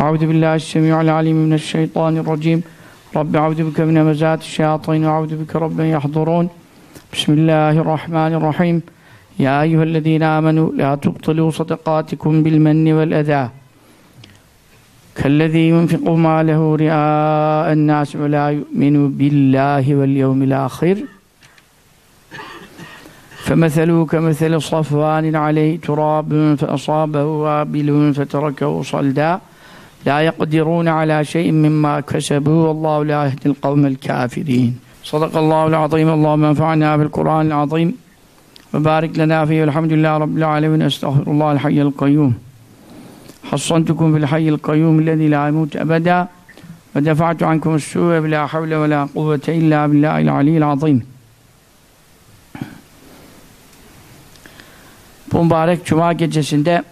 أعوذ بالله السميع العليم من الشيطان الرجيم. رب أعوذ بك من مزات الشياطين وأعوذ بك رب يحضرون. بسم الله الرحمن الرحيم. يا أيها الذين آمنوا لا تبطلوا صدقاتكم بالمن والأذى. كالذي ينفق ماله رئاء الناس ولا يؤمن بالله واليوم الآخر. فمثله كمثل صفوان عليه تراب فأصابه وابل فتركه صلدا. La yekdirûne alâ şeyin mimmâ kesebû Allahu la yehdil kavmel kâfirîn. Sadakallahu l-azîm. Allahümme enfa'nâ bil Kur'an l-azîm. Ve barik lena fîhi. Elhamdülillahi rabbil âlemin. Estağfirullahal hayyel kayyum. Hassantukum bil hayyel kayyum lezî la yemût ebedâ. Ve defa'tu ankum s-sû'e bilâ havle ve lâ kuvvete illâ billâhil aliyyil azîm. Bu mübarek cuma gecesinde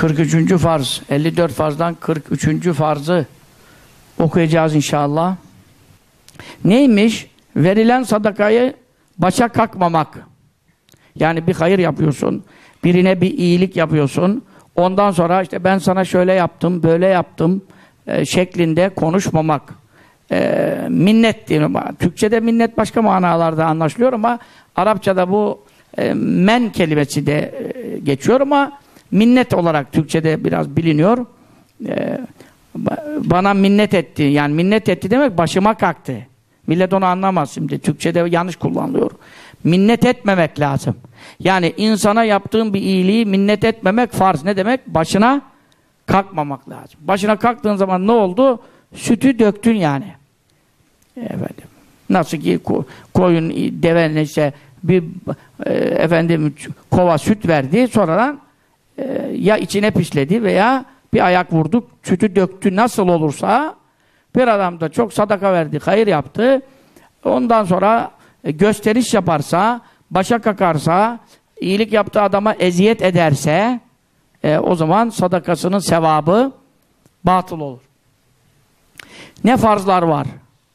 43. farz, 54 farzdan 43. farzı okuyacağız inşallah. Neymiş? Verilen sadakayı başa kalkmamak. Yani bir hayır yapıyorsun, birine bir iyilik yapıyorsun. Ondan sonra işte ben sana şöyle yaptım, böyle yaptım e, şeklinde konuşmamak. E, minnet diyelim. Türkçe'de minnet başka manalarda anlaşılıyor ama Arapçada bu e, men kelimesi de e, geçiyor ama minnet olarak Türkçe'de biraz biliniyor. E, bana minnet etti. Yani minnet etti demek başıma kalktı. Millet onu anlamaz şimdi. Türkçe'de yanlış kullanılıyor. Minnet etmemek lazım. Yani insana yaptığın bir iyiliği minnet etmemek farz. Ne demek? Başına kalkmamak lazım. Başına kalktığın zaman ne oldu? Sütü döktün yani. Efendim. Nasıl ki ko koyun, deve neyse bir e, efendim kova süt verdi. Sonradan e, ya içine pisledi veya bir ayak vurduk, sütü döktü nasıl olursa bir adam da çok sadaka verdi, hayır yaptı. Ondan sonra e, gösteriş yaparsa, başa kakarsa, iyilik yaptığı adama eziyet ederse e, o zaman sadakasının sevabı batıl olur. Ne farzlar var?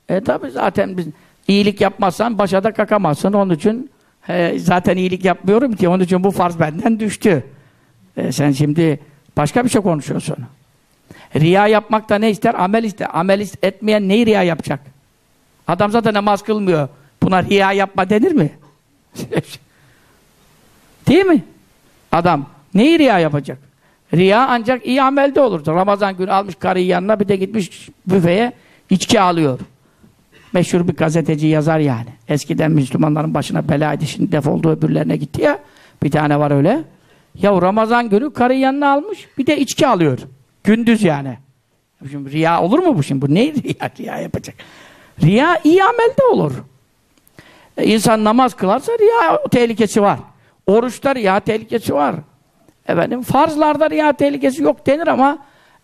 E tabi zaten biz iyilik yapmazsan başa da kakamazsın. Onun için e, zaten iyilik yapmıyorum ki onun için bu farz benden düştü. E, sen şimdi başka bir şey konuşuyorsun. Riya yapmak da ne ister? Amel ister. Amel etmeyen neyi riya yapacak? Adam zaten namaz kılmıyor. Buna riya yapma denir mi? Değil mi? Adam neyi riya yapacak? Riya ancak iyi amelde olur. Ramazan günü almış karıyı yanına bir de gitmiş büfeye içki alıyor. Meşhur bir gazeteci yazar yani. Eskiden Müslümanların başına belaydı. Şimdi defoldu öbürlerine gitti ya. Bir tane var öyle. Ya Ramazan günü karıyı yanına almış bir de içki alıyor. Gündüz yani. Şimdi riya olur mu bu şimdi? Bu ne riya? Riya yapacak. Riya iyi amelde olur. E, insan namaz kılarsa riya tehlikesi var. Oruçta riya tehlikesi var. Efendim farzlarda riya tehlikesi yok denir ama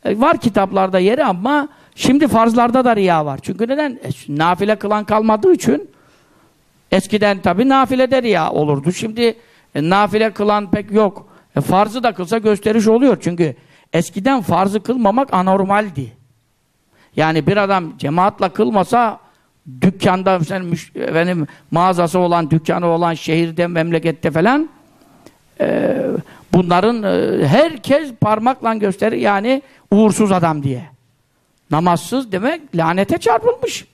e, var kitaplarda yeri ama şimdi farzlarda da riya var. Çünkü neden? E, nafile kılan kalmadığı için eskiden tabi nafilede riya olurdu. Şimdi e, nafile kılan pek yok. E, farzı da kılsa gösteriş oluyor. Çünkü eskiden farzı kılmamak anormaldi. Yani bir adam cemaatle kılmasa dükkanda efendim, mağazası olan, dükkanı olan şehirde, memlekette falan e, bunların e, herkes parmakla gösterir yani uğursuz adam diye. Namazsız demek lanete çarpılmış.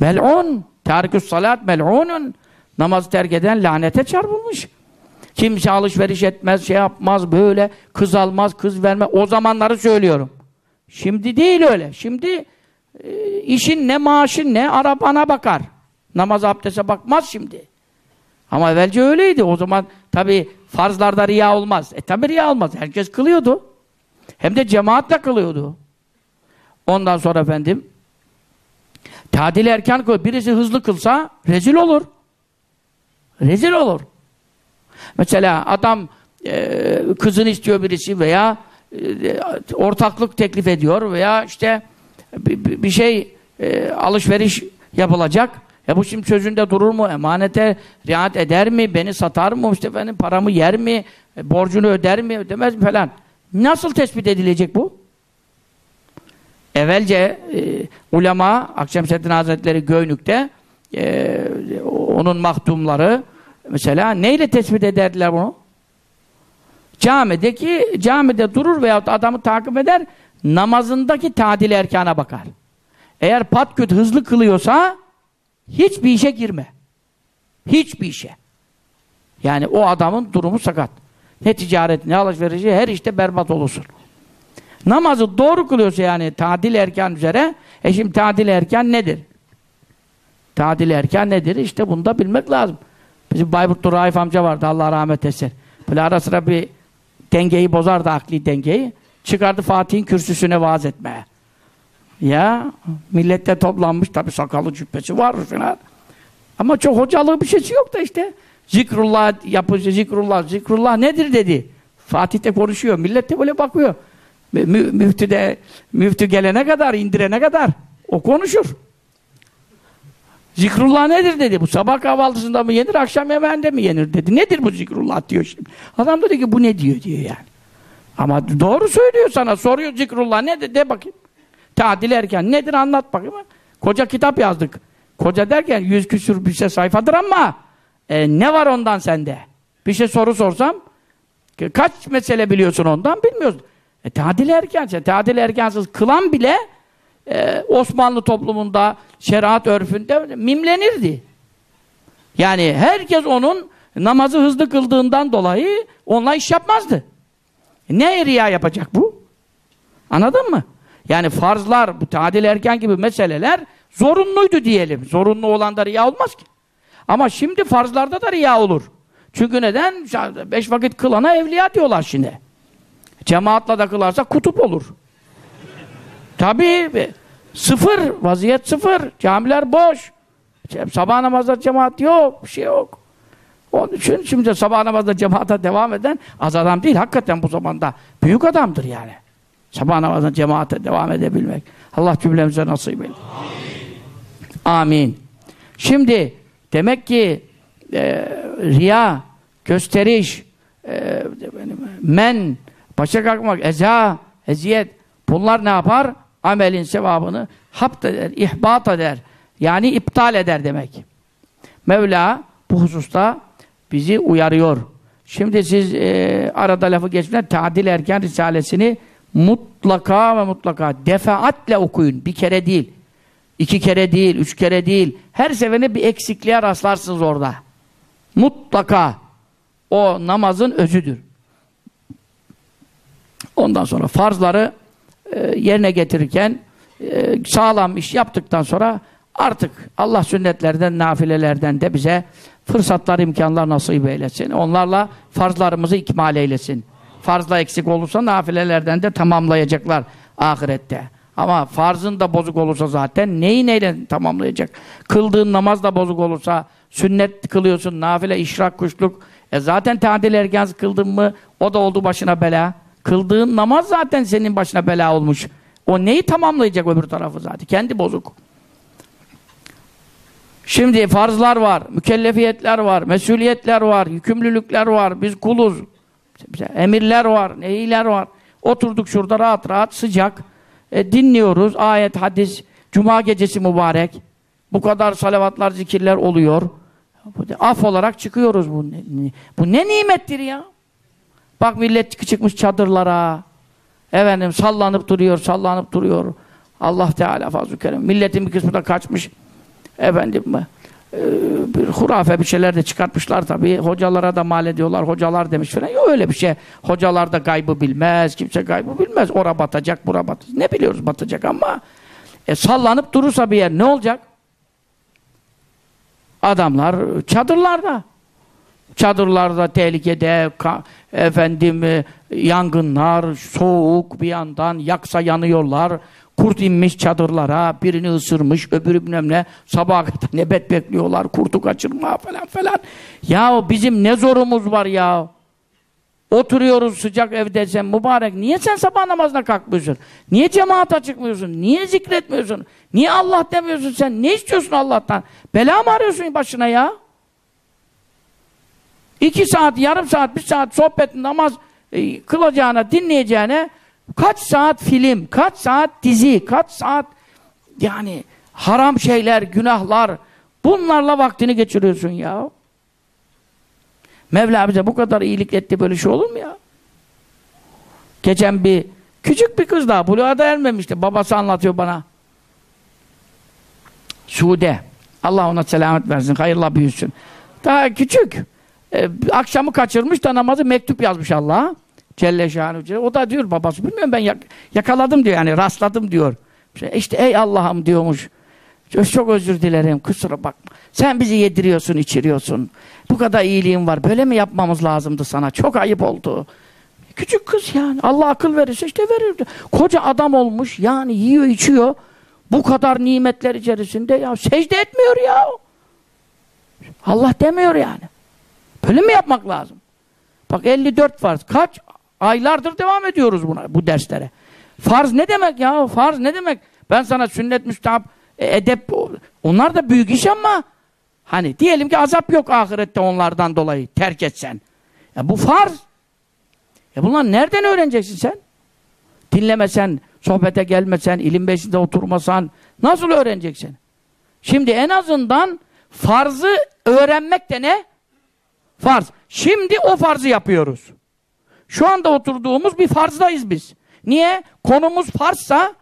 Mel'un. Tariküs salat mel'unun. Namazı terk eden lanete çarpılmış. Kimse alışveriş etmez, şey yapmaz, böyle kız almaz, kız vermez. O zamanları söylüyorum. Şimdi değil öyle. Şimdi e, işin ne, maaşın ne, arabana bakar. Namaz abdeste bakmaz şimdi. Ama evvelce öyleydi. O zaman tabi farzlarda riya olmaz. E tabi riya olmaz. Herkes kılıyordu. Hem de cemaatle kılıyordu. Ondan sonra efendim tadil erken kıl. Birisi hızlı kılsa rezil olur. Rezil olur. Mesela adam e, kızını istiyor birisi veya e, ortaklık teklif ediyor veya işte bir, bir şey e, alışveriş yapılacak. E bu şimdi sözünde durur mu? Emanete riayet eder mi? Beni satar mı? İşte benim paramı yer mi? E, borcunu öder mi? Ödemez mi falan. Nasıl tespit edilecek bu? Evvelce e, ulema Akşemseddin Hazretleri Göynük'te e, onun mahdumları mesela neyle tespit ederdiler bunu? Camideki camide durur veyahut adamı takip eder namazındaki tadil erkana bakar. Eğer patküt hızlı kılıyorsa hiçbir işe girme. Hiçbir işe. Yani o adamın durumu sakat. Ne ticaret, ne alışverişi, her işte berbat olursun. Namazı doğru kılıyorsa yani tadil erken üzere, e şimdi tadil erken nedir? Tadil erken nedir? İşte bunu da bilmek lazım. Bizim Bayburt'ta Raif amca vardı, Allah rahmet etsin. Böyle ara sıra bir dengeyi bozardı, akli dengeyi. Çıkardı Fatih'in kürsüsüne vaaz etmeye. Ya millette toplanmış tabi sakalı cübbesi var falan. Ama çok hocalığı bir şeysi yok da işte. Zikrullah yapıcı zikrullah, zikrullah nedir dedi. Fatih de konuşuyor. Millet de böyle bakıyor. Mü müftü de müftü gelene kadar, indirene kadar o konuşur. Zikrullah nedir dedi. Bu sabah kahvaltısında mı yenir, akşam yemeğinde mi yenir dedi. Nedir bu zikrullah diyor şimdi. Adam dedi ki bu ne diyor diyor yani. Ama doğru söylüyor sana. Soruyor zikrullah ne de, de bakayım. Tadil erken nedir anlat bakayım. Koca kitap yazdık. Koca derken yüz küsür bir şey sayfadır ama e, ne var ondan sende? Bir şey soru sorsam kaç mesele biliyorsun ondan bilmiyorsun. E, tadil erkense, tadil erkensiz kılan bile e, Osmanlı toplumunda, şeriat örfünde mimlenirdi. Yani herkes onun namazı hızlı kıldığından dolayı onunla iş yapmazdı. Ne riya yapacak bu? Anladın mı? Yani farzlar, bu tadil erken gibi meseleler zorunluydu diyelim. Zorunlu olan da riya olmaz ki. Ama şimdi farzlarda da riya olur. Çünkü neden? Beş vakit kılana evliya diyorlar şimdi. Cemaatla da kılarsa kutup olur. Tabii sıfır, vaziyet sıfır. Camiler boş. Sabah namazda cemaat yok, bir şey yok. Onun için şimdi sabah namazda cemaate devam eden az adam değil. Hakikaten bu zamanda büyük adamdır yani. Sabah namazına cemaate devam edebilmek. Allah cümlemize nasip eylesin. Amin. Amin. Şimdi demek ki e, riya, gösteriş, e, men, başa kalkmak, eza, eziyet bunlar ne yapar? Amelin sevabını hapt eder, ihbat eder. Yani iptal eder demek. Mevla bu hususta bizi uyarıyor. Şimdi siz e, arada lafı geçmeden Tadil Erken Risalesini mutlaka ve mutlaka defaatle okuyun. Bir kere değil. iki kere değil, üç kere değil. Her seferinde bir eksikliğe rastlarsınız orada. Mutlaka. O namazın özüdür. Ondan sonra farzları e, yerine getirirken e, sağlam iş yaptıktan sonra artık Allah sünnetlerden, nafilelerden de bize fırsatlar, imkanlar nasip eylesin. Onlarla farzlarımızı ikmal eylesin. Farzla eksik olursa nafilelerden de tamamlayacaklar ahirette. Ama farzın da bozuk olursa zaten neyi neyle tamamlayacak? Kıldığın namaz da bozuk olursa, sünnet kılıyorsun, nafile, işrak, kuşluk. E zaten tadil ergaz kıldın mı o da oldu başına bela. Kıldığın namaz zaten senin başına bela olmuş. O neyi tamamlayacak öbür tarafı zaten? Kendi bozuk. Şimdi farzlar var, mükellefiyetler var, mesuliyetler var, yükümlülükler var. Biz kuluz. Emirler var, nehiler var. Oturduk şurada rahat rahat sıcak. E, dinliyoruz. Ayet, hadis, cuma gecesi mübarek. Bu kadar salavatlar, zikirler oluyor. Af olarak çıkıyoruz. Bu ne, bu ne nimettir ya? Bak millet çıkmış çadırlara. Efendim sallanıp duruyor, sallanıp duruyor. Allah Teala fazl-ı kerem. Milletin bir kısmı da kaçmış. Efendim e, bir hurafe bir şeyler de çıkartmışlar tabii. Hocalara da mal ediyorlar. Hocalar demiş falan. Yok öyle bir şey. Hocalar da gaybı bilmez. Kimse gaybı bilmez. Ora batacak, bura batacak. Ne biliyoruz batacak ama e, sallanıp durursa bir yer ne olacak? Adamlar çadırlarda. Çadırlarda tehlikede, efendim e, yangınlar, soğuk bir yandan yaksa yanıyorlar. Kurt inmiş çadırlara, birini ısırmış, öbürü bilmem ne, sabaha nebet bekliyorlar, kurtu kaçırma falan falan. Ya bizim ne zorumuz var ya? Oturuyoruz sıcak evde sen mübarek. Niye sen sabah namazına kalkmıyorsun? Niye cemaata çıkmıyorsun? Niye zikretmiyorsun? Niye Allah demiyorsun sen? Ne istiyorsun Allah'tan? Bela mı arıyorsun başına ya? İki saat, yarım saat, bir saat sohbet, namaz e, kılacağına, dinleyeceğine kaç saat film, kaç saat dizi, kaç saat yani haram şeyler, günahlar bunlarla vaktini geçiriyorsun ya. Mevla bize bu kadar iyilik etti böyle şey olur mu ya? Geçen bir küçük bir kız daha buluğa da ermemişti. Babası anlatıyor bana. Sude. Allah ona selamet versin. Hayırla büyüsün. Daha küçük. Ee, akşamı kaçırmış da namazı mektup yazmış Allah'a. Celle Şanuhu. O da diyor babası bilmiyorum ben yak yakaladım diyor yani rastladım diyor. İşte ey Allah'ım diyormuş. Çok özür dilerim kusura bakma. Sen bizi yediriyorsun içiriyorsun. Bu kadar iyiliğin var. Böyle mi yapmamız lazımdı sana? Çok ayıp oldu. Küçük kız yani. Allah akıl verirse işte verirdi. Koca adam olmuş yani yiyor içiyor. Bu kadar nimetler içerisinde ya secde etmiyor ya. Allah demiyor yani. Böyle mi yapmak lazım? Bak 54 farz. Kaç aylardır devam ediyoruz buna bu derslere. Farz ne demek ya? Farz ne demek? Ben sana sünnet müstahap e, edep onlar da büyük iş ama hani diyelim ki azap yok ahirette onlardan dolayı terk etsen. Ya bu farz. Ya bunlar nereden öğreneceksin sen? Dinlemesen, sohbete gelmesen, ilim beşinde oturmasan nasıl öğreneceksin? Şimdi en azından farzı öğrenmek de ne? Farz. Şimdi o farzı yapıyoruz. Şu anda oturduğumuz bir farzdayız biz. Niye? Konumuz farzsa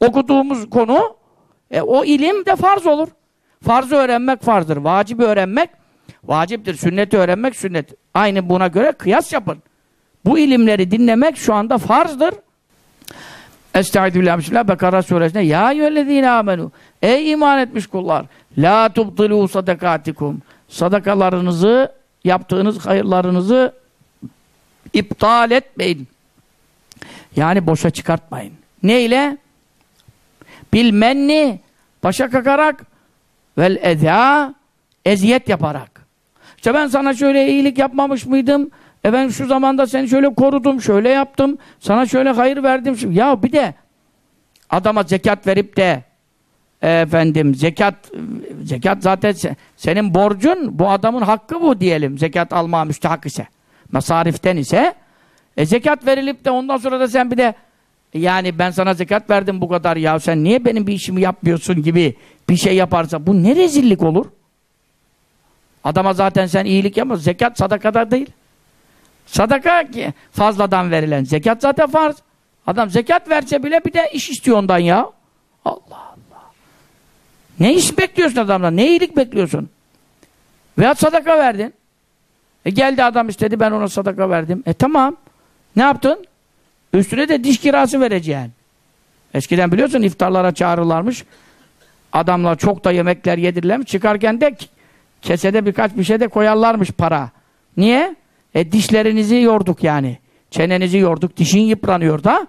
okuduğumuz konu e, o ilim de farz olur. Farzı öğrenmek farzdır. Vacibi öğrenmek vaciptir. Sünneti öğrenmek sünnet. Aynı buna göre kıyas yapın. Bu ilimleri dinlemek şu anda farzdır. Estaizu billah bismillah Bekara suresinde Ya eyyühellezine amenu Ey iman etmiş kullar La tubtilu sadakatikum Sadakalarınızı yaptığınız hayırlarınızı iptal etmeyin. Yani boşa çıkartmayın. Ne ile? Bilmenni başa kakarak vel eza eziyet yaparak. İşte ben sana şöyle iyilik yapmamış mıydım? E ben şu zamanda seni şöyle korudum, şöyle yaptım, sana şöyle hayır verdim. Ya bir de adama zekat verip de efendim zekat zekat zaten senin borcun bu adamın hakkı bu diyelim. Zekat alma müstahak ise. Masariften ise e, zekat verilip de ondan sonra da sen bir de yani ben sana zekat verdim bu kadar ya sen niye benim bir işimi yapmıyorsun gibi bir şey yaparsa bu ne rezillik olur? Adama zaten sen iyilik yapma. Zekat sadakada değil. Sadaka fazladan verilen. Zekat zaten farz. Adam zekat verse bile bir de iş istiyor ondan ya. Allah. Ne iş bekliyorsun adamdan? Ne iyilik bekliyorsun? Veya sadaka verdin. E geldi adam istedi ben ona sadaka verdim. E tamam. Ne yaptın? Üstüne de diş kirası vereceksin. Eskiden biliyorsun iftarlara çağırırlarmış. Adamlar çok da yemekler yedirirlermiş. Çıkarken de kesede birkaç bir şey de koyarlarmış para. Niye? E dişlerinizi yorduk yani. Çenenizi yorduk. Dişin yıpranıyor da.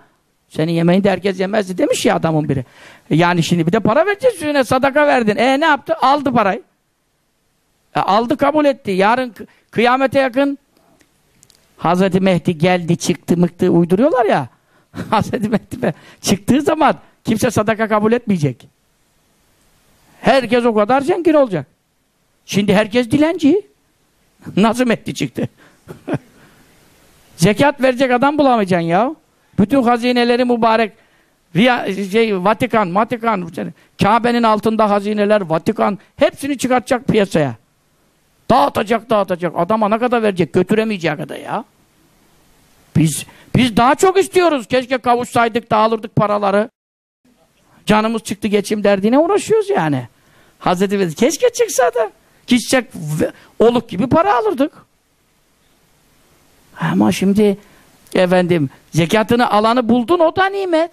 Senin yemeğini de herkes yemezdi demiş ya adamın biri. E yani şimdi bir de para vereceğiz üstüne sadaka verdin. E ne yaptı? Aldı parayı. E aldı kabul etti. Yarın kıyamete yakın Hazreti Mehdi geldi çıktı mıktı uyduruyorlar ya. Hazreti Mehdi çıktığı zaman kimse sadaka kabul etmeyecek. Herkes o kadar zengin olacak. Şimdi herkes dilenci. Nasıl Mehdi çıktı? Zekat verecek adam bulamayacaksın ya. Bütün hazineleri mübarek Riya, şey, Vatikan, Vatikan, Kabe'nin altında hazineler, Vatikan, hepsini çıkartacak piyasaya. Dağıtacak, dağıtacak. Adama ne kadar verecek? Götüremeyecek kadar ya. Biz biz daha çok istiyoruz. Keşke kavuşsaydık, dağılırdık paraları. Canımız çıktı geçim derdine uğraşıyoruz yani. Hazreti Vezir keşke çıksa da gidecek oluk gibi para alırdık. Ama şimdi efendim zekatını alanı buldun o da nimet.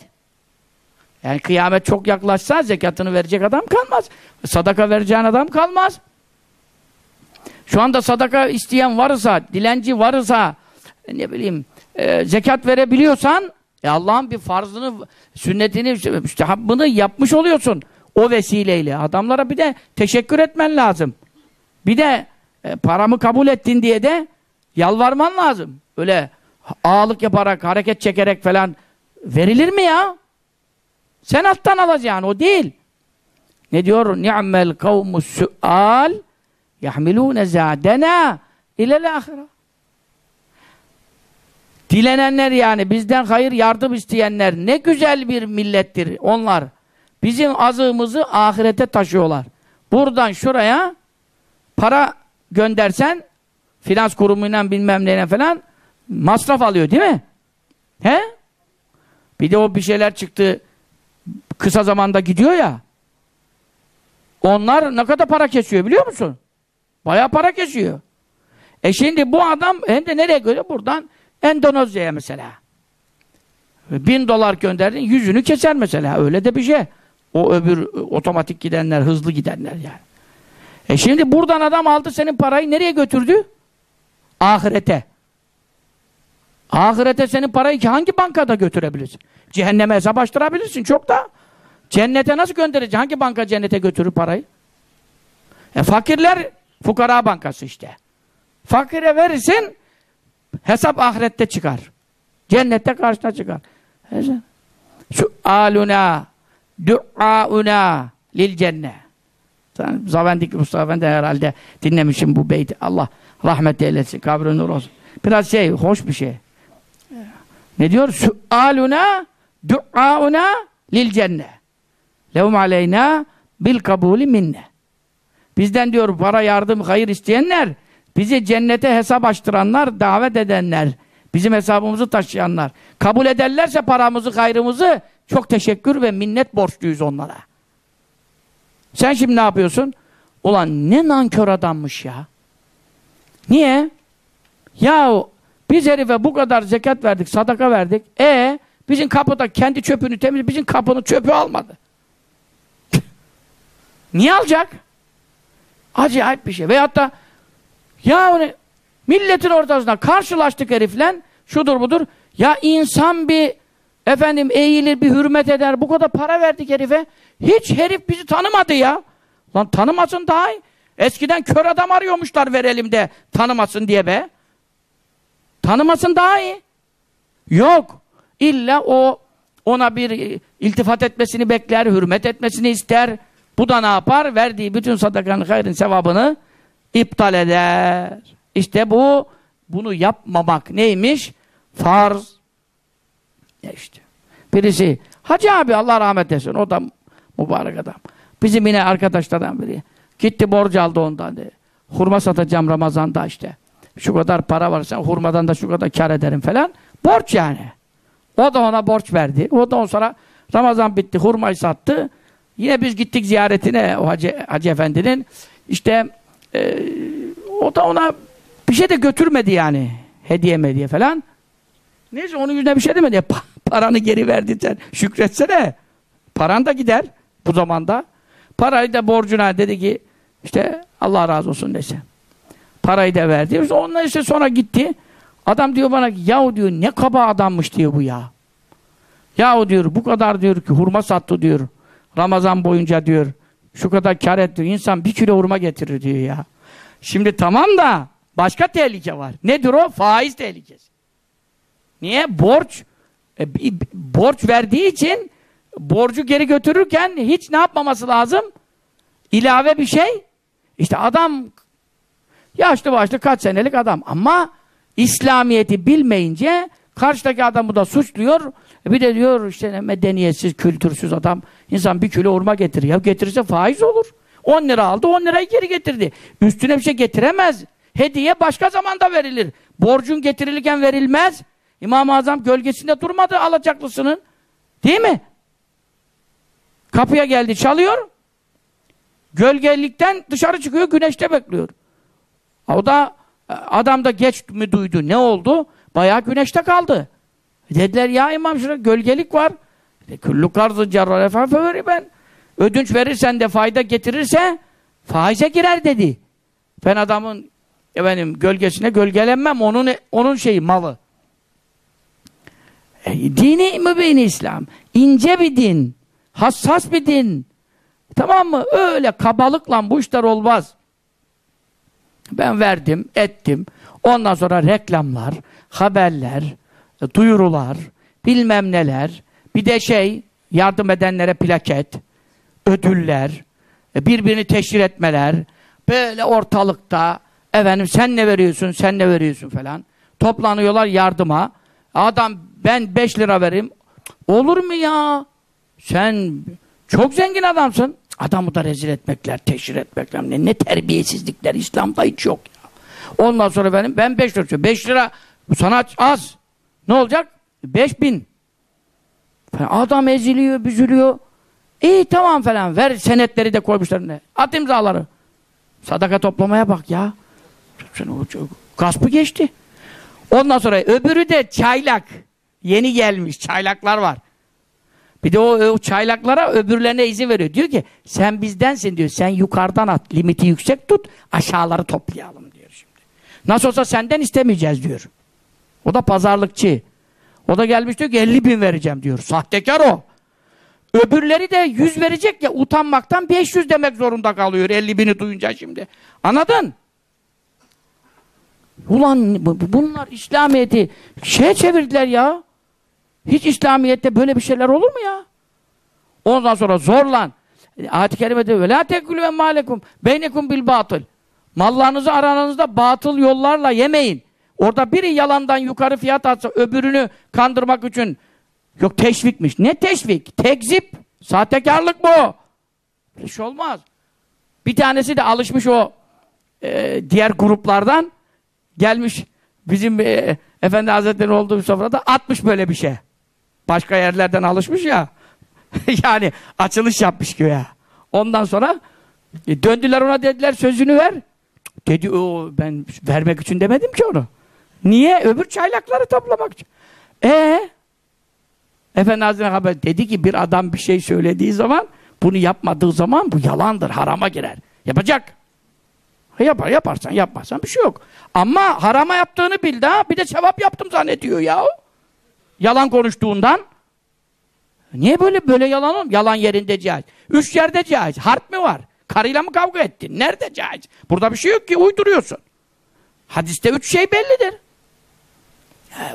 Yani kıyamet çok yaklaşsa zekatını verecek adam kalmaz. Sadaka vereceğin adam kalmaz. Şu anda sadaka isteyen varsa, dilenci varsa, ne bileyim, e, zekat verebiliyorsan, e Allah'ın bir farzını, sünnetini, müstehabbını yapmış oluyorsun. O vesileyle. Adamlara bir de teşekkür etmen lazım. Bir de e, paramı kabul ettin diye de Yalvarman lazım. Öyle ağalık yaparak, hareket çekerek falan verilir mi ya? Sen alttan alacaksın, o değil. Ne diyor? Ni'mel kavmus su'al yahmilûne zâdena ilel ahire. Dilenenler yani bizden hayır yardım isteyenler ne güzel bir millettir onlar. Bizim azığımızı ahirete taşıyorlar. Buradan şuraya para göndersen finans kurumuyla bilmem neyle falan masraf alıyor değil mi? He? Bir de o bir şeyler çıktı kısa zamanda gidiyor ya. Onlar ne kadar para kesiyor biliyor musun? Bayağı para kesiyor. E şimdi bu adam hem de nereye göre? Buradan Endonezya'ya mesela. Bin dolar gönderdin, yüzünü keser mesela. Öyle de bir şey. O öbür otomatik gidenler, hızlı gidenler yani. E şimdi buradan adam aldı senin parayı nereye götürdü? Ahirete. Ahirete senin parayı hangi bankada götürebilirsin? Cehenneme hesap açtırabilirsin çok da. Cennete nasıl göndereceksin? Hangi banka cennete götürür parayı? E fakirler fukara bankası işte. Fakire verirsin hesap ahirette çıkar. Cennette karşına çıkar. Şu aluna duauna lil cennet. Zavendik Mustafa ben de herhalde dinlemişim bu beyti. Allah rahmet eylesin. Kabri nur olsun. Biraz şey, hoş bir şey. Ne diyor? Sualuna duauna lil cennet. Lehum aleyna bil kabuli minne. Bizden diyor para, yardım, hayır isteyenler, bizi cennete hesap açtıranlar, davet edenler, bizim hesabımızı taşıyanlar. Kabul ederlerse paramızı, hayrımızı çok teşekkür ve minnet borçluyuz onlara. Sen şimdi ne yapıyorsun? Ulan ne nankör adammış ya. Niye? Yahu biz herife bu kadar zekat verdik, sadaka verdik. E bizim kapıda kendi çöpünü temiz, bizim kapının çöpü almadı. Niye alacak? Acayip bir şey. Veyahut da ya ne, milletin ortasında karşılaştık herifle şudur budur. Ya insan bir efendim eğilir bir hürmet eder. Bu kadar para verdik herife. Hiç herif bizi tanımadı ya. Lan tanımasın daha iyi. Eskiden kör adam arıyormuşlar verelim de tanımasın diye be. Tanımasın daha iyi. Yok. İlla o ona bir iltifat etmesini bekler, hürmet etmesini ister. Bu da ne yapar? Verdiği bütün sadakanın hayrın sevabını iptal eder. İşte bu bunu yapmamak neymiş? Farz. Ya işte. Birisi Hacı abi Allah rahmet etsin. O da mübarek adam. Bizim yine arkadaşlardan biri. Gitti borcu aldı ondan dedi. Hurma satacağım Ramazan'da işte. Şu kadar para varsa hurmadan da şu kadar kar ederim falan. Borç yani. O da ona borç verdi. O da on sonra Ramazan bitti. Hurmayı sattı. Yine biz gittik ziyaretine o Hacı, Hacı Efendi'nin. İşte e, o da ona bir şey de götürmedi yani. Hediye mediye falan. Neyse onun yüzüne bir şey demedi. Ya, paranı geri verdi sen. Şükretsene. Paran da gider bu zamanda. Parayı da borcuna dedi ki işte Allah razı olsun dese. Parayı da verdi. İşte onunla işte sonra gitti. Adam diyor bana ki yahu diyor ne kaba adammış diyor bu ya. Yahu diyor bu kadar diyor ki hurma sattı diyor. Ramazan boyunca diyor şu kadar kar etti. İnsan bir kilo hurma getirir diyor ya. Şimdi tamam da başka tehlike var. Nedir o? Faiz tehlikesi. Niye? Borç e, borç verdiği için borcu geri götürürken hiç ne yapmaması lazım? İlave bir şey. İşte adam yaşlı başlı kaç senelik adam ama İslamiyeti bilmeyince karşıdaki adamı da suçluyor. Bir de diyor işte medeniyetsiz, kültürsüz adam insan bir kilo hurma getirir. Ya getirirse faiz olur. 10 lira aldı 10 lirayı geri getirdi. Üstüne bir şey getiremez. Hediye başka zamanda verilir. Borcun getirilirken verilmez. İmam-ı Azam gölgesinde durmadı alacaklısının. Değil mi? Kapıya geldi çalıyor. Gölgelikten dışarı çıkıyor güneşte bekliyor. O da adam da geç mi duydu ne oldu? Bayağı güneşte kaldı. Dediler ya imam şurada gölgelik var. Küllü karzı cerrar efendim ben. Ödünç verirsen de fayda getirirse faize girer dedi. Ben adamın efendim gölgesine gölgelenmem. Onun onun şeyi malı. E, dini mübini İslam. ince bir din. Hassas bir din. Tamam mı? Öyle kabalıkla bu işler olmaz. Ben verdim, ettim. Ondan sonra reklamlar, haberler, e, duyurular, bilmem neler. Bir de şey, yardım edenlere plaket, ödüller, e, birbirini teşhir etmeler. Böyle ortalıkta, efendim sen ne veriyorsun, sen ne veriyorsun falan. Toplanıyorlar yardıma. Adam ben 5 lira vereyim. Olur mu ya? Sen çok zengin adamsın. Adamı da rezil etmekler, teşhir etmekler. Ne, ne terbiyesizlikler İslam'da hiç yok ya. Ondan sonra benim ben 5 lira 5 lira bu sana az. Ne olacak? 5 bin. Adam eziliyor, büzülüyor. İyi tamam falan. Ver senetleri de koymuşlar. Ne? At imzaları. Sadaka toplamaya bak ya. Gaspı geçti. Ondan sonra öbürü de çaylak. Yeni gelmiş çaylaklar var. Bir de o, o çaylaklara öbürlerine izin veriyor. Diyor ki sen bizdensin diyor. Sen yukarıdan at. Limiti yüksek tut. Aşağıları toplayalım diyor şimdi. Nasıl olsa senden istemeyeceğiz diyor. O da pazarlıkçı. O da gelmiş diyor ki 50 bin vereceğim diyor. Sahtekar o. Öbürleri de 100 verecek ya utanmaktan 500 demek zorunda kalıyor 50 bini duyunca şimdi. Anladın? Ulan bunlar İslamiyet'i şeye çevirdiler ya. Hiç İslamiyet'te böyle bir şeyler olur mu ya? Ondan sonra zorlan. Ayet-i kerimede ve la tekülü ve malekum beynekum bil batıl. Mallarınızı aranızda batıl yollarla yemeyin. Orada biri yalandan yukarı fiyat atsa öbürünü kandırmak için yok teşvikmiş. Ne teşvik? Tekzip. Sahtekarlık bu. Hiç şey olmaz. Bir tanesi de alışmış o e, diğer gruplardan gelmiş bizim e, Efendi Hazretleri olduğu sofrada atmış böyle bir şey. Başka yerlerden alışmış ya. yani açılış yapmış göğe. Ondan sonra e, döndüler ona dediler sözünü ver. Dedi o ben vermek için demedim ki onu. Niye? Öbür çaylakları toplamak için. E Efendi Hazretleri haber dedi ki bir adam bir şey söylediği zaman bunu yapmadığı zaman bu yalandır, harama girer. Yapacak. Yapar, yaparsan yapmazsan bir şey yok. Ama harama yaptığını bildi ha. Bir de sevap yaptım zannediyor ya. Yalan konuştuğundan. Niye böyle böyle yalan olmuyor? Yalan yerinde caiz. Üç yerde caiz. Harp mi var? Karıyla mı kavga ettin? Nerede caiz? Burada bir şey yok ki uyduruyorsun. Hadiste üç şey bellidir.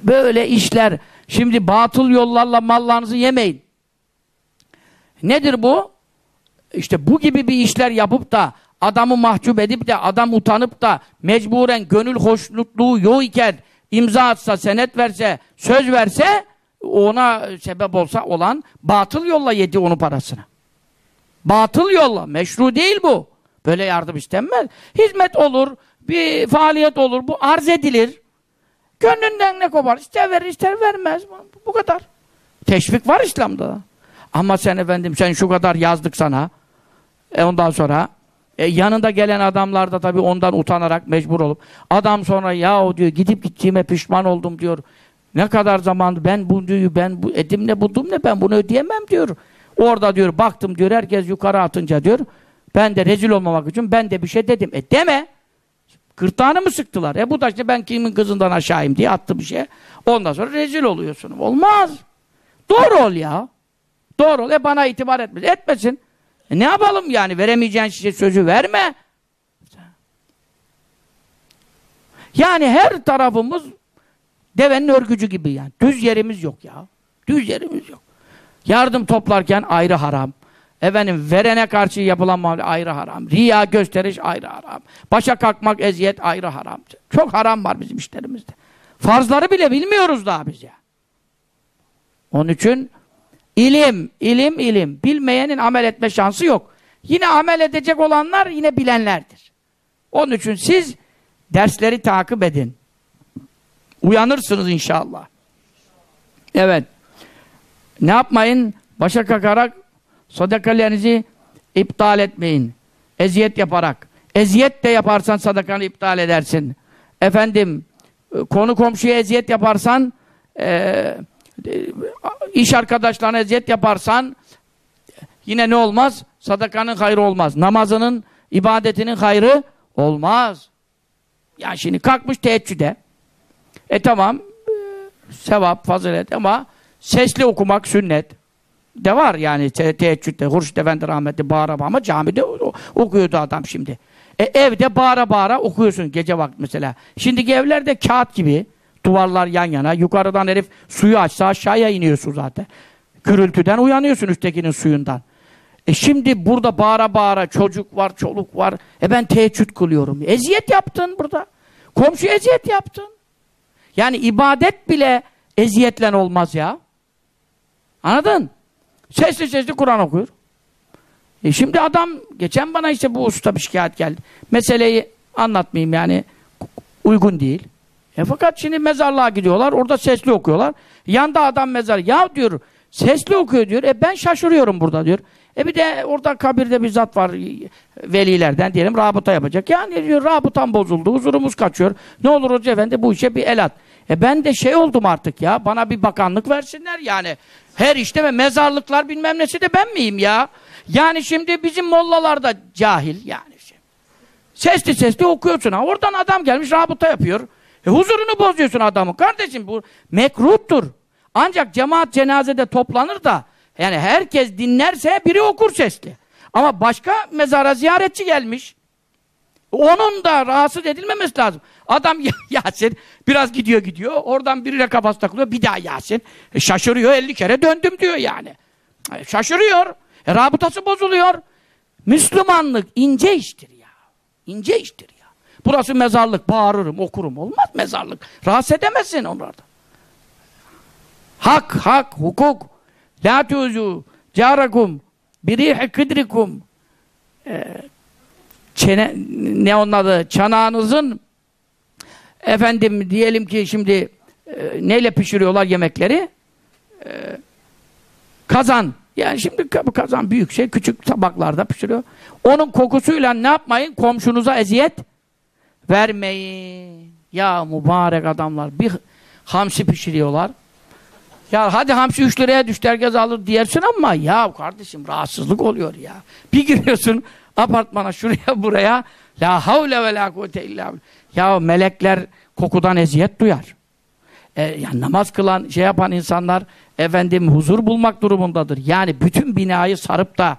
Böyle işler. Şimdi batıl yollarla mallarınızı yemeyin. Nedir bu? İşte bu gibi bir işler yapıp da adamı mahcup edip de adam utanıp da mecburen gönül hoşnutluğu yok iken imza atsa, senet verse, söz verse ona sebep olsa olan batıl yolla yedi onu parasını. Batıl yolla. Meşru değil bu. Böyle yardım istenmez. Hizmet olur, bir faaliyet olur. Bu arz edilir. Gönlünden ne kopar? İster verir, ister vermez. Bu kadar. Teşvik var İslam'da. Ama sen efendim, sen şu kadar yazdık sana. E ondan sonra e, yanında gelen adamlar da tabii ondan utanarak mecbur olup adam sonra ya o diyor gidip gittiğime pişman oldum diyor. Ne kadar zaman ben bu diyor ben bu edim ne buldum ne ben bunu ödeyemem diyor. Orada diyor baktım diyor herkes yukarı atınca diyor ben de rezil olmamak için ben de bir şey dedim. E deme. Gırtlağını mı sıktılar? E bu da işte ben kimin kızından aşağıyım diye attı bir şey. Ondan sonra rezil oluyorsun. Olmaz. Doğru ol ya. Doğru ol. E bana itibar etmez. Etmesin. E ne yapalım yani? Veremeyeceğin şey sözü verme. Yani her tarafımız devenin örgücü gibi yani. Düz yerimiz yok ya. Düz yerimiz yok. Yardım toplarken ayrı haram. Efendim verene karşı yapılan muamele ayrı haram. Riya gösteriş ayrı haram. Başa kalkmak eziyet ayrı haram. Çok haram var bizim işlerimizde. Farzları bile bilmiyoruz daha biz ya. Onun için ilim, ilim, ilim. Bilmeyenin amel etme şansı yok. Yine amel edecek olanlar yine bilenlerdir. Onun için siz dersleri takip edin. Uyanırsınız inşallah. Evet. Ne yapmayın? Başa kakarak sadakalarınızı iptal etmeyin. Eziyet yaparak. Eziyet de yaparsan sadakanı iptal edersin. Efendim, konu komşuya eziyet yaparsan, e, iş arkadaşlarına eziyet yaparsan, yine ne olmaz? Sadakanın hayrı olmaz. Namazının, ibadetinin hayrı olmaz. Yani şimdi kalkmış teheccüde. E tamam, e, sevap, fazilet ama sesli okumak sünnet de var yani te teheccüde. Hurşit Efendi rahmetli bağırama ama camide okuyordu adam şimdi. E, evde bağıra bağıra okuyorsun gece vakti mesela. Şimdiki evlerde kağıt gibi. Duvarlar yan yana. Yukarıdan herif suyu açsa aşağıya iniyorsun zaten. Gürültüden uyanıyorsun üsttekinin suyundan. E şimdi burada bağıra bağıra çocuk var, çoluk var. E ben teheccüd kılıyorum. Eziyet yaptın burada. Komşu eziyet yaptın. Yani ibadet bile eziyetle olmaz ya. Anladın? Sesli sesli Kur'an okuyor. E şimdi adam, geçen bana işte bu usta bir şikayet geldi. Meseleyi anlatmayayım yani uygun değil. E fakat şimdi mezarlığa gidiyorlar, orada sesli okuyorlar. Yanda adam mezar, ya diyor, sesli okuyor diyor. E ben şaşırıyorum burada diyor. E bir de orada kabirde bir zat var velilerden diyelim rabıta yapacak. Yani diyor rabıtam bozuldu, huzurumuz kaçıyor. Ne olur hoca efendi bu işe bir el at. E ben de şey oldum artık ya, bana bir bakanlık versinler yani. Her işte ve mezarlıklar bilmem nesi de ben miyim ya? Yani şimdi bizim mollalar da cahil yani. Sesli sesli okuyorsun ha. Oradan adam gelmiş rabıta yapıyor. E huzurunu bozuyorsun adamı. Kardeşim bu mekruhtur. Ancak cemaat cenazede toplanır da yani herkes dinlerse biri okur sesli. Ama başka mezara ziyaretçi gelmiş. Onun da rahatsız edilmemesi lazım. Adam Yasin biraz gidiyor gidiyor. Oradan birine kafası takılıyor. Bir daha Yasin. E şaşırıyor. 50 kere döndüm diyor yani. E şaşırıyor. E rabıtası bozuluyor. Müslümanlık ince iştir ya. İnce iştir. Burası mezarlık. Bağırırım, okurum. Olmaz mezarlık. Rahatsız edemezsin onlarda. Hak, hak, hukuk. La tuzu carakum birihi kıdrikum ee, çene, ne onun adı? Çanağınızın efendim diyelim ki şimdi e, neyle pişiriyorlar yemekleri? E, kazan. Yani şimdi kazan büyük şey, küçük tabaklarda pişiriyor. Onun kokusuyla ne yapmayın? Komşunuza eziyet vermeyin. Ya mübarek adamlar bir hamsi pişiriyorlar. Ya hadi hamsi 3 liraya düştü herkes alır diyersin ama ya kardeşim rahatsızlık oluyor ya. Bir giriyorsun apartmana şuraya buraya la havle ve la kuvvete illa Ya melekler kokudan eziyet duyar. E, yani namaz kılan, şey yapan insanlar efendim huzur bulmak durumundadır. Yani bütün binayı sarıp da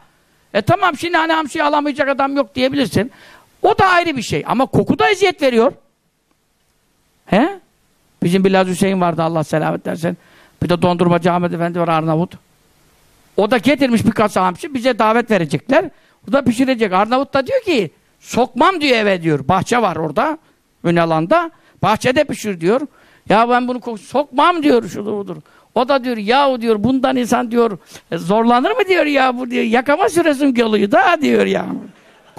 e tamam şimdi hani hamsiyi alamayacak adam yok diyebilirsin. O da ayrı bir şey. Ama koku da eziyet veriyor. He? Bizim Bilal Hüseyin vardı Allah selamet versin. Bir de dondurmacı Ahmet Efendi var Arnavut. O da getirmiş bir kasa hamsi. Bize davet verecekler. O da pişirecek. Arnavut da diyor ki sokmam diyor eve diyor. Bahçe var orada. Ön alanda. Bahçede pişir diyor. Ya ben bunu sokmam diyor şudur budur. O da diyor yahu diyor bundan insan diyor e, zorlanır mı diyor ya bu diyor yakama süresim geliyor da diyor ya.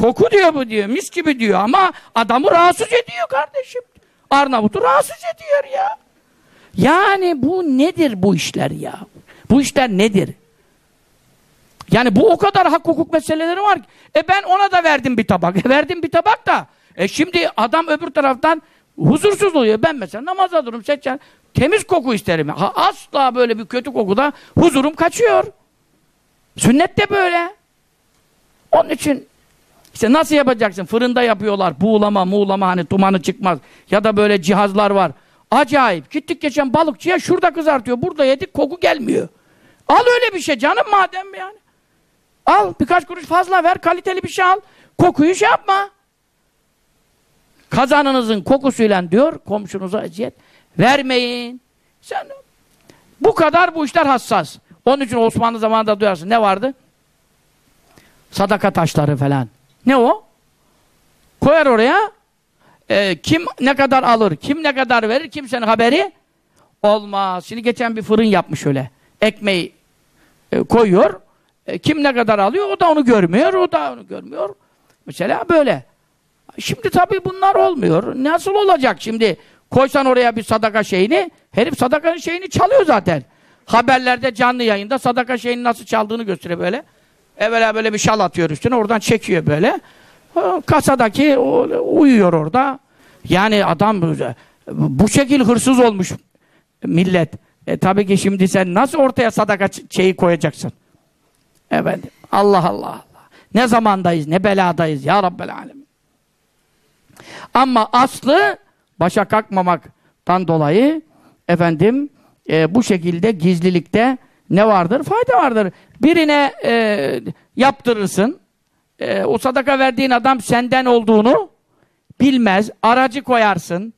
Koku diyor bu diyor mis gibi diyor ama adamı rahatsız ediyor kardeşim. Arnavut'u rahatsız ediyor ya. Yani bu nedir bu işler ya? Bu işler nedir? Yani bu o kadar hak hukuk meseleleri var ki. E ben ona da verdim bir tabak. Verdim bir tabak da. E şimdi adam öbür taraftan huzursuz oluyor. Ben mesela namaza durum seçen temiz koku isterim. Ha, asla böyle bir kötü kokuda huzurum kaçıyor. Sünnet de böyle. Onun için işte nasıl yapacaksın? Fırında yapıyorlar. Buğulama, muğlama hani dumanı çıkmaz. Ya da böyle cihazlar var. Acayip. Gittik geçen balıkçıya şurada kızartıyor. Burada yedik koku gelmiyor. Al öyle bir şey canım madem yani. Al birkaç kuruş fazla ver kaliteli bir şey al. Kokuyu şey yapma. Kazanınızın kokusuyla diyor komşunuza eziyet vermeyin. Sen bu kadar bu işler hassas. Onun için Osmanlı zamanında duyarsın. Ne vardı? Sadaka taşları falan. Ne o? Koyar oraya e, kim ne kadar alır, kim ne kadar verir, kimsenin haberi olmaz. Şimdi geçen bir fırın yapmış öyle. Ekmeği e, koyuyor. E, kim ne kadar alıyor, o da onu görmüyor, o da onu görmüyor. Mesela böyle. Şimdi tabii bunlar olmuyor. Nasıl olacak şimdi? Koysan oraya bir sadaka şeyini, herif sadakanın şeyini çalıyor zaten. Haberlerde canlı yayında sadaka şeyini nasıl çaldığını gösteriyor böyle. Evvela böyle bir şal atıyor üstüne, oradan çekiyor böyle. Kasadaki uyuyor orada. Yani adam bu şekil hırsız olmuş millet. E tabii ki şimdi sen nasıl ortaya sadaka şeyi koyacaksın? Evet. Allah Allah Allah. Ne zamandayız, ne beladayız ya Rabbel Alem. Ama aslı başa kalkmamaktan dolayı efendim e, bu şekilde gizlilikte ne vardır? Fayda vardır. Birine e, yaptırırsın e, o sadaka verdiğin adam senden olduğunu bilmez. Aracı koyarsın.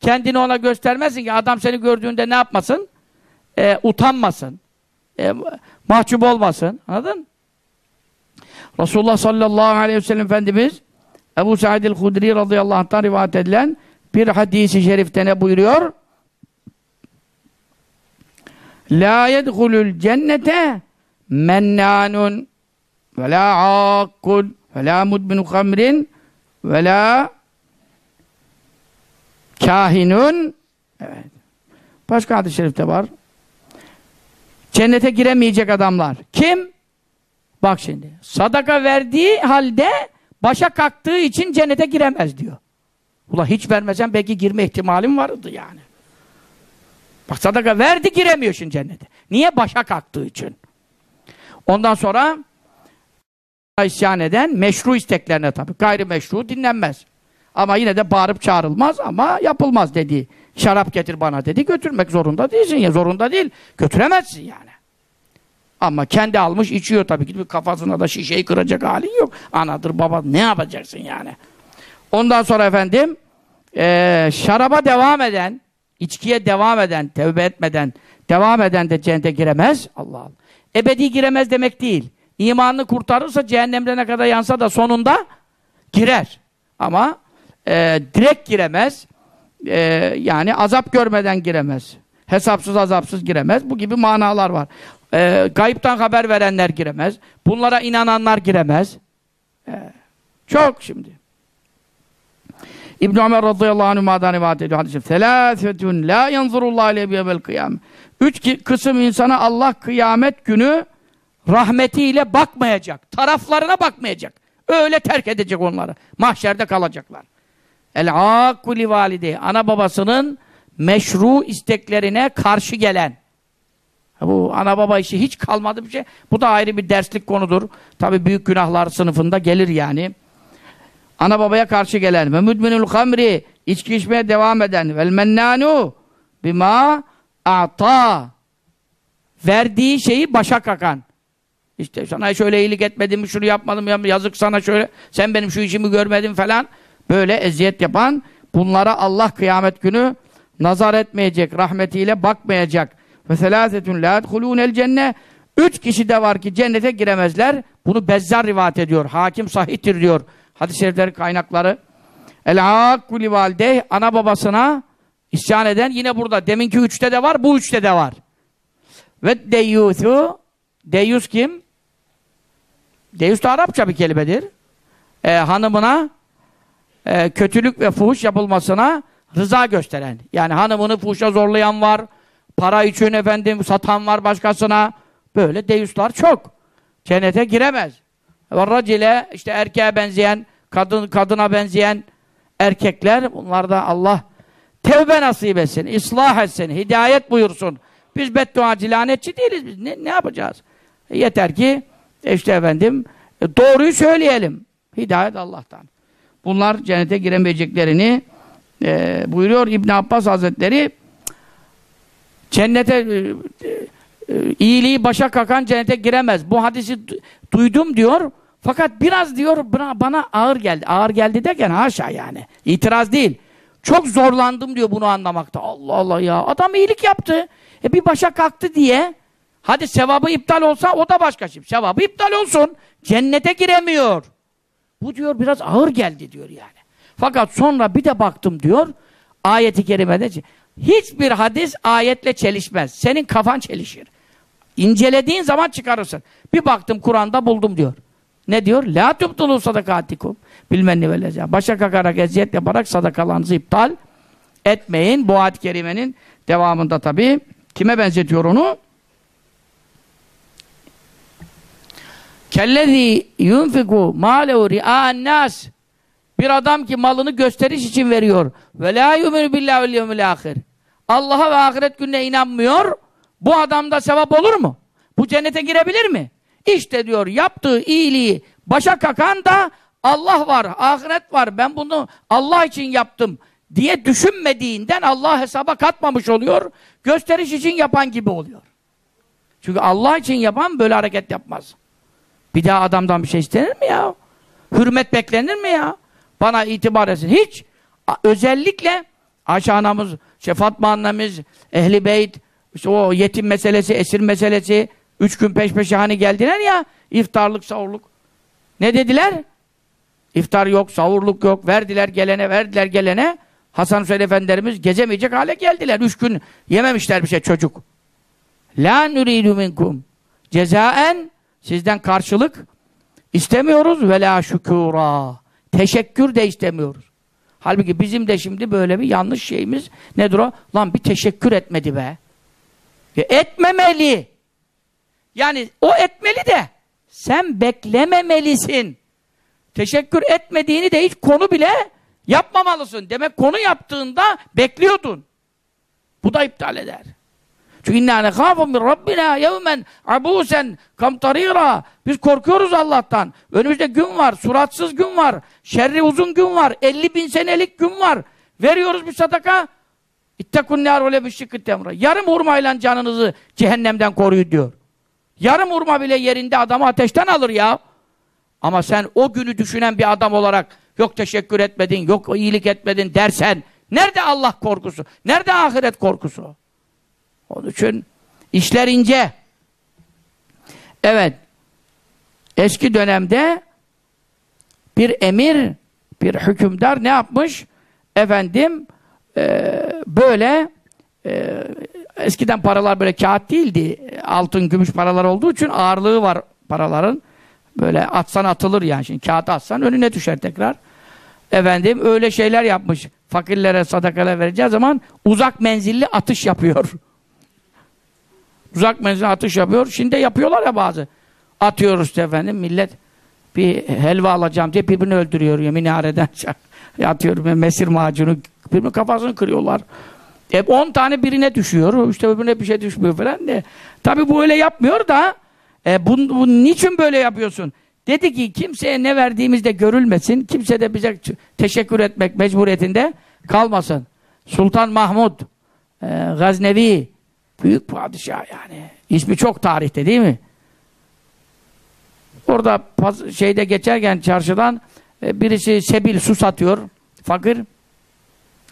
Kendini ona göstermezsin ki adam seni gördüğünde ne yapmasın? E, utanmasın. E, mahcup olmasın. Anladın? Resulullah sallallahu aleyhi ve sellem Efendimiz Ebu Sa'id el-Hudri radıyallahu anh'tan rivayet edilen bir hadisi şerifte ne buyuruyor? La yedhulul cennete mennanun ve la akkul ve la mudminu hamrin ve la kahinun evet. Başka hadis-i şerifte var. Cennete giremeyecek adamlar. Kim? Bak şimdi. Sadaka verdiği halde başa kalktığı için cennete giremez diyor. Ula hiç vermesen belki girme ihtimalim vardı yani. Bak sadaka verdi giremiyor şimdi cennete. Niye? Başa kalktığı için. Ondan sonra isyan eden meşru isteklerine tabii. Gayrimeşru dinlenmez. Ama yine de bağırıp çağrılmaz ama yapılmaz dedi. Şarap getir bana dedi. Götürmek zorunda değilsin ya. Zorunda değil. Götüremezsin yani. Ama kendi almış içiyor tabii ki. Kafasına da şişeyi kıracak halin yok. Anadır baba ne yapacaksın yani. Ondan sonra efendim ee, şaraba devam eden içkiye devam eden, tevbe etmeden devam eden de cennete giremez. Allah Allah. Ebedi giremez demek değil. İmanını kurtarırsa cehennemde ne kadar yansa da sonunda girer. Ama e, direkt giremez. E, yani azap görmeden giremez. Hesapsız azapsız giremez. Bu gibi manalar var. E, gayipten haber verenler giremez. Bunlara inananlar giremez. E, çok şimdi. İbn Ömer radıyallahu anhuma'dan rivayet ediyor hadisi. Selâfetun la yanzurullahu aleyhi biyemel kıyam. Üç kısım insana Allah kıyamet günü rahmetiyle bakmayacak. Taraflarına bakmayacak. Öyle terk edecek onları. Mahşerde kalacaklar. El akuli valide ana babasının meşru isteklerine karşı gelen. Bu ana baba işi hiç kalmadı bir şey. Bu da ayrı bir derslik konudur. Tabi büyük günahlar sınıfında gelir yani. Ana babaya karşı gelen ve müdminül hamri içki içmeye devam eden vel mennanu bima ata verdiği şeyi başa kakan. İşte sana şöyle iyilik etmedim, şunu yapmadım, yazık sana şöyle, sen benim şu işimi görmedin falan. Böyle eziyet yapan, bunlara Allah kıyamet günü nazar etmeyecek, rahmetiyle bakmayacak. Ve selâsetun lâ edhulûnel cenne. Üç kişi de var ki cennete giremezler. Bunu Bezzar rivayet ediyor. Hakim sahihtir diyor. Hadis-i şeriflerin kaynakları. El-Akkuli validey ana babasına isyan eden yine burada. Deminki üçte de var, bu üçte de var. Ve deyyûthû Deyyus kim? Deyyus da Arapça bir kelimedir. Ee, hanımına e, kötülük ve fuhuş yapılmasına rıza gösteren. Yani hanımını fuhuşa zorlayan var, para için efendim satan var başkasına. Böyle deyuslar çok. Cennete giremez. Ve racile işte erkeğe benzeyen, kadın kadına benzeyen erkekler bunlar da Allah tevbe nasip etsin, ıslah etsin, hidayet buyursun. Biz bedduacı, lanetçi değiliz biz. Ne, ne yapacağız? E, yeter ki işte efendim e, doğruyu söyleyelim. Hidayet Allah'tan. Bunlar cennete giremeyeceklerini e, buyuruyor İbn Abbas Hazretleri cennete e, e, iyiliği başa kakan cennete giremez. Bu hadisi duydum diyor. Fakat biraz diyor bana, ağır geldi. Ağır geldi derken haşa yani. İtiraz değil. Çok zorlandım diyor bunu anlamakta. Allah Allah ya. Adam iyilik yaptı. E bir başa kalktı diye hadi sevabı iptal olsa o da başka şey. Sevabı iptal olsun. Cennete giremiyor. Bu diyor biraz ağır geldi diyor yani. Fakat sonra bir de baktım diyor ayeti kerimede hiçbir hadis ayetle çelişmez. Senin kafan çelişir. İncelediğin zaman çıkarırsın. Bir baktım Kur'an'da buldum diyor. Ne diyor? La tubtulu sadakatikum. Bilmenni velece. Başa kakarak eziyet yaparak sadakalarınızı iptal etmeyin. Bu ayet-i kerimenin devamında tabi. Kime benzetiyor onu? Kellezi yunfiku mâlehu ri'â'n nas. Bir adam ki malını gösteriş için veriyor. Ve la yuminu billahi vel yevmil ahir. Allah'a ve ahiret gününe inanmıyor. Bu adamda sevap olur mu? Bu cennete girebilir mi? İşte diyor yaptığı iyiliği başa kakan da Allah var, ahiret var. Ben bunu Allah için yaptım diye düşünmediğinden Allah hesaba katmamış oluyor. Gösteriş için yapan gibi oluyor. Çünkü Allah için yapan böyle hareket yapmaz. Bir daha adamdan bir şey istenir mi ya? hürmet beklenir mi ya? Bana itibar etsin. Hiç. Özellikle Ayşe anamız, işte Fatma annemiz, Ehli Beyt, işte o yetim meselesi, esir meselesi, üç gün peş peşe hani geldiler ya, iftarlık, sahurluk. Ne dediler? İftar yok, savurluk yok. Verdiler gelene, verdiler gelene. Hasan Hüseyin Efendilerimiz gezemeyecek hale geldiler. Üç gün yememişler bir şey çocuk. La nuridu minkum cezaen sizden karşılık istemiyoruz ve la şükura. Teşekkür de istemiyoruz. Halbuki bizim de şimdi böyle bir yanlış şeyimiz nedir o? Lan bir teşekkür etmedi be. E, etmemeli. Yani o etmeli de sen beklememelisin. Teşekkür etmediğini de hiç konu bile yapmamalısın. Demek konu yaptığında bekliyordun. Bu da iptal eder. Çünkü inna nekhafu min rabbina yevmen abusen kamtarira. Biz korkuyoruz Allah'tan. Önümüzde gün var, suratsız gün var, şerri uzun gün var, 50 bin senelik gün var. Veriyoruz bir sadaka. İttekun nâr şıkkı temra. Yarım hurmayla canınızı cehennemden koruyun diyor. Yarım hurma bile yerinde adamı ateşten alır ya. Ama sen o günü düşünen bir adam olarak yok teşekkür etmedin, yok iyilik etmedin dersen nerede Allah korkusu? Nerede ahiret korkusu? Onun için işler ince. Evet. Eski dönemde bir emir, bir hükümdar ne yapmış? Efendim e, böyle e, eskiden paralar böyle kağıt değildi. Altın, gümüş paralar olduğu için ağırlığı var paraların. Böyle atsan atılır yani. Şimdi kağıt atsan önüne düşer tekrar. Efendim öyle şeyler yapmış. Fakirlere sadakalar vereceği zaman uzak menzilli atış yapıyor. Uzak menzilli atış yapıyor. Şimdi de yapıyorlar ya bazı. Atıyoruz işte efendim millet bir helva alacağım diye birbirini öldürüyor ya minareden atıyorum mesir macunu birbirinin kafasını kırıyorlar. Hep 10 tane birine düşüyor. İşte öbürüne bir şey düşmüyor falan diye. Tabi bu öyle yapmıyor da e, bu, bu niçin böyle yapıyorsun? Dedi ki kimseye ne verdiğimizde görülmesin. Kimse de bize teşekkür etmek mecburiyetinde kalmasın. Sultan Mahmud e, Gaznevi büyük padişah yani. İsmi çok tarihte değil mi? Orada şeyde geçerken çarşıdan e, birisi sebil su satıyor. Fakir.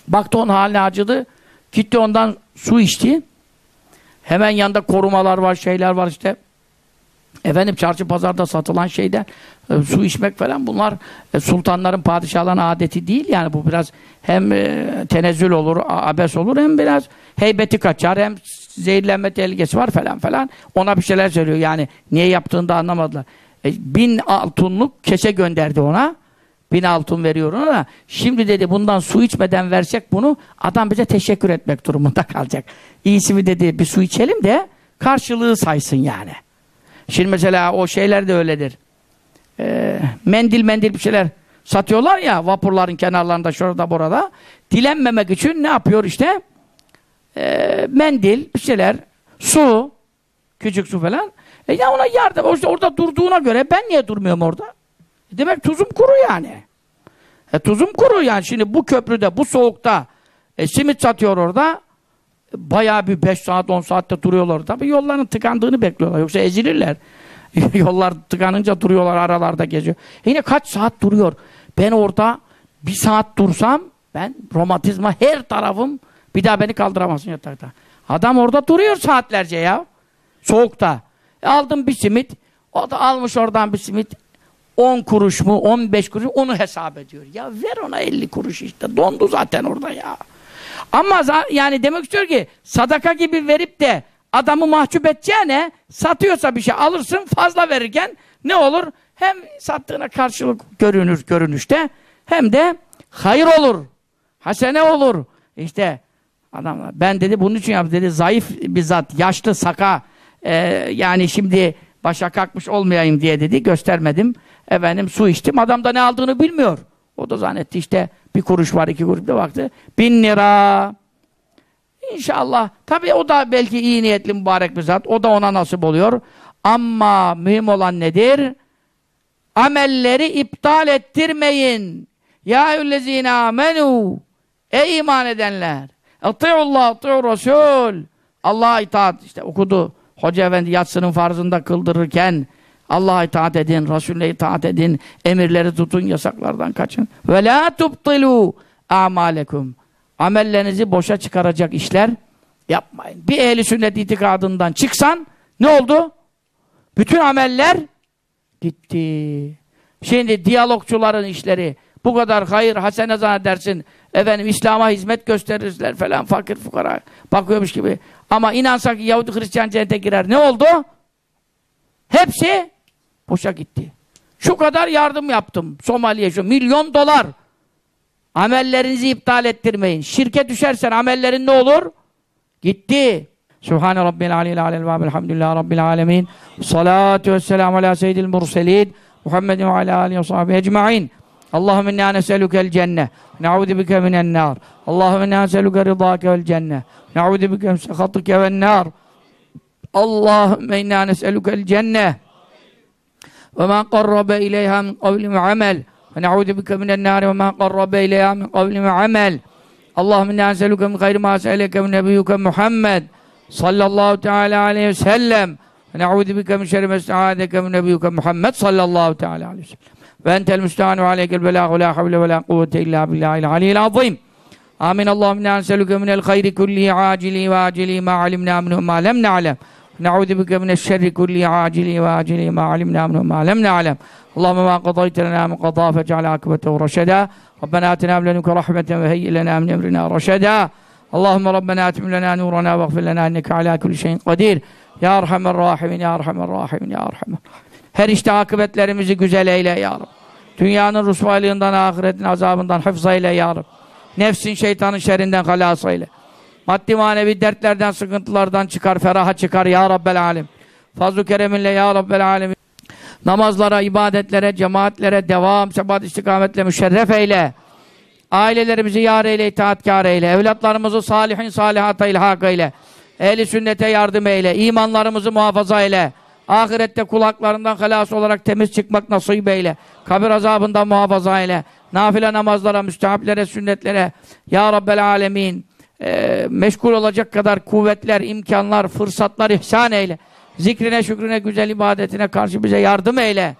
Baktı onun haline acıdı. Gitti ondan su içti. Hemen yanında korumalar var, şeyler var işte. Efendim çarşı pazarda satılan şeyden e, su içmek falan bunlar e, sultanların, padişahların adeti değil. Yani bu biraz hem e, tenezzül olur, abes olur hem biraz heybeti kaçar hem zehirlenme tehlikesi var falan falan. Ona bir şeyler söylüyor yani niye yaptığını da anlamadılar. E, bin altınlık kese gönderdi ona. Bin altın veriyor ona da. Şimdi dedi bundan su içmeden versek bunu adam bize teşekkür etmek durumunda kalacak. İyisi mi dedi bir su içelim de karşılığı saysın yani. Şimdi mesela o şeyler de öyledir. Ee, mendil mendil bir şeyler satıyorlar ya vapurların kenarlarında şurada burada. Dilenmemek için ne yapıyor işte? Ee, mendil bir şeyler, su, küçük su falan. E ya ona yardım. İşte orada durduğuna göre ben niye durmuyorum orada? E demek tuzum kuru yani. E tuzum kuru yani. Şimdi bu köprüde, bu soğukta e, simit satıyor orada. Bayağı bir 5 saat, 10 saatte duruyorlar. Tabii yolların tıkandığını bekliyorlar. Yoksa ezilirler. Yollar tıkanınca duruyorlar, aralarda geziyor. E yine kaç saat duruyor? Ben orada bir saat dursam ben romatizma her tarafım bir daha beni kaldıramazsın yatakta. Adam orada duruyor saatlerce ya. Soğukta. E aldım bir simit. O da almış oradan bir simit. 10 kuruş mu 15 kuruş onu hesap ediyor. Ya ver ona 50 kuruş işte dondu zaten orada ya. Ama yani demek istiyor ki sadaka gibi verip de adamı mahcup edeceğine satıyorsa bir şey alırsın fazla verirken ne olur? Hem sattığına karşılık görünür görünüşte hem de hayır olur. Hasene olur. İşte adam ben dedi bunun için yaptı dedi zayıf bir zat yaşlı saka e, yani şimdi başa kalkmış olmayayım diye dedi göstermedim. Efendim su içtim. Adam da ne aldığını bilmiyor. O da zannetti işte bir kuruş var iki kuruş bir baktı. Bin lira. İnşallah. Tabii o da belki iyi niyetli mübarek bir zat. O da ona nasip oluyor. Ama mühim olan nedir? Amelleri iptal ettirmeyin. Ya eyyüllezine amenu. Ey iman edenler. Ati'ullah, ati'ur Resul. Allah'a itaat. işte okudu. Hoca efendi yatsının farzında kıldırırken Allah'a itaat edin, Resulüne itaat edin, emirleri tutun, yasaklardan kaçın. Ve la tubtilu a'malekum. Amellerinizi boşa çıkaracak işler yapmayın. Bir ehli sünnet itikadından çıksan ne oldu? Bütün ameller gitti. Şimdi diyalogçuların işleri bu kadar hayır hasene zannedersin. Efendim İslam'a hizmet gösterirler falan fakir fukara bakıyormuş gibi. Ama inansak Yahudi Hristiyan cennete girer. Ne oldu? Hepsi boşa gitti. Şu kadar yardım yaptım Somali'ye şu milyon dolar. Amellerinizi iptal ettirmeyin. Şirke düşersen amellerin ne olur? Gitti. Subhane Rabbil Aleyhi Aleyhi ve Elhamdülillahi Rabbil Alemin. Salatu vesselamu ala seyyidil murselin. Muhammedin ve ala alihi ve sahibi ecma'in. Allahümme inna neselükel cenne. Ne'udhu bike minen nar. Allahümme inna neselüke rıdâke vel cenne. Ne'udhu bike min sehatike vel nar. Allahümme inna neselükel cenne. Ve ma qarrabe ileyha min kavli ve amel. Ve ne'udhu bike minen nar ve ma qarrabe ileyha min kavli ve amel. Allahümme inna neselüke min hayri ma se'eleke min nebiyyuke Muhammed. Sallallahu teala aleyhi ve sellem. Ve ne'udhu bike min şerri mes'adeke min nebiyyuke Muhammed. Sallallahu teala aleyhi ve sellem. Ve entel müstehanu aleykel belâhu la havle ve la kuvvete illa billahil aliyyil azim. Amin. Allahümme inna neselüke minel hayri kulli acili mineşşerri kulli acili ve acili ma alimna minhu ma lem na'lem. Allahümme ma qadayte lena min qadâ fec'al akibetehu reşedâ. Rabbena atina min ledunke rahmeten ve heyyi lena min emrina reşedâ. Allahümme Rabbena atim lena nurana ve gfir lena inneke ala kulli şeyin kadir. Ya Erhamer Rahimin, Ya Erhamer Rahimin, Ya Erhamer Her işte akıbetlerimizi güzel eyle Ya Rabbi. Dünyanın rusvalığından, ahiretin azabından hıfz eyle Ya Rabbi. Nefsin, şeytanın şerrinden halas eyle. Maddi manevi dertlerden, sıkıntılardan çıkar, feraha çıkar Ya Rabbel Alem. Fazl-ı Kereminle Ya Rabbel Alem. Namazlara, ibadetlere, cemaatlere devam, sebat istikametle müşerref eyle. Ailelerimizi yar eyle, itaatkar eyle. Evlatlarımızı salihin salihata ilhak eyle. Ehli sünnete yardım eyle. İmanlarımızı muhafaza eyle. Ahirette kulaklarından halas olarak temiz çıkmak nasip eyle. Kabir azabından muhafaza eyle. Nafile namazlara, müstehaplere, sünnetlere. Ya Rabbel Alemin. E, meşgul olacak kadar kuvvetler, imkanlar, fırsatlar ihsan eyle. Zikrine, şükrüne, güzel ibadetine karşı bize yardım eyle.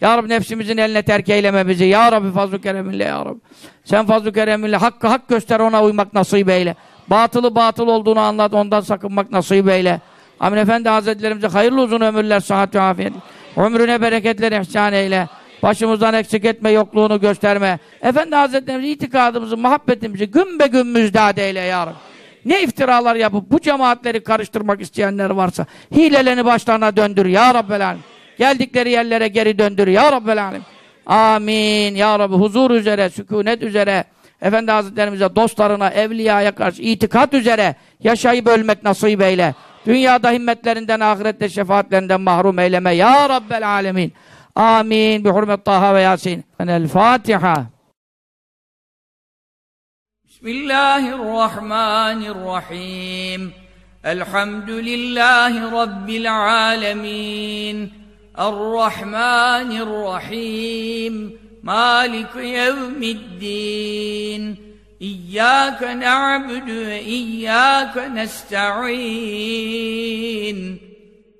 Ya Rabbi nefsimizin eline terk eyleme bizi. Ya Rabbi fazl-ı kereminle ya Rabbi. Sen fazl-ı kereminle hakkı hak göster ona uymak nasip eyle. Batılı batıl olduğunu anlat ondan sakınmak nasip eyle. Amin Efendi Hazretlerimize hayırlı uzun ömürler, sıhhat ve afiyet. Ömrüne bereketler ihsan eyle. Başımızdan eksik etme, yokluğunu gösterme. Efendi Hazretlerimize itikadımızı, muhabbetimizi gün be gün müjdat eyle ya Rabbi. Ne iftiralar yapıp bu cemaatleri karıştırmak isteyenler varsa hilelerini başlarına döndür ya Rabbel. Geldikleri yerlere geri döndür ya Rabbel. Amin. Ya Rabbi huzur üzere, sükunet üzere, Efendi Hazretlerimize, dostlarına, evliyaya karşı itikat üzere yaşayıp ölmek nasip eyle. Dünyada himmetlerinden, ahirette şefaatlerinden mahrum eyleme. Ya Rabbel Alemin. آمين. بحرمة طه وياسين. من الفاتحة. بسم الله الرحمن الرحيم. الحمد لله رب العالمين. الرحمن الرحيم. مالك يوم الدين. إياك نعبد وإياك نستعين.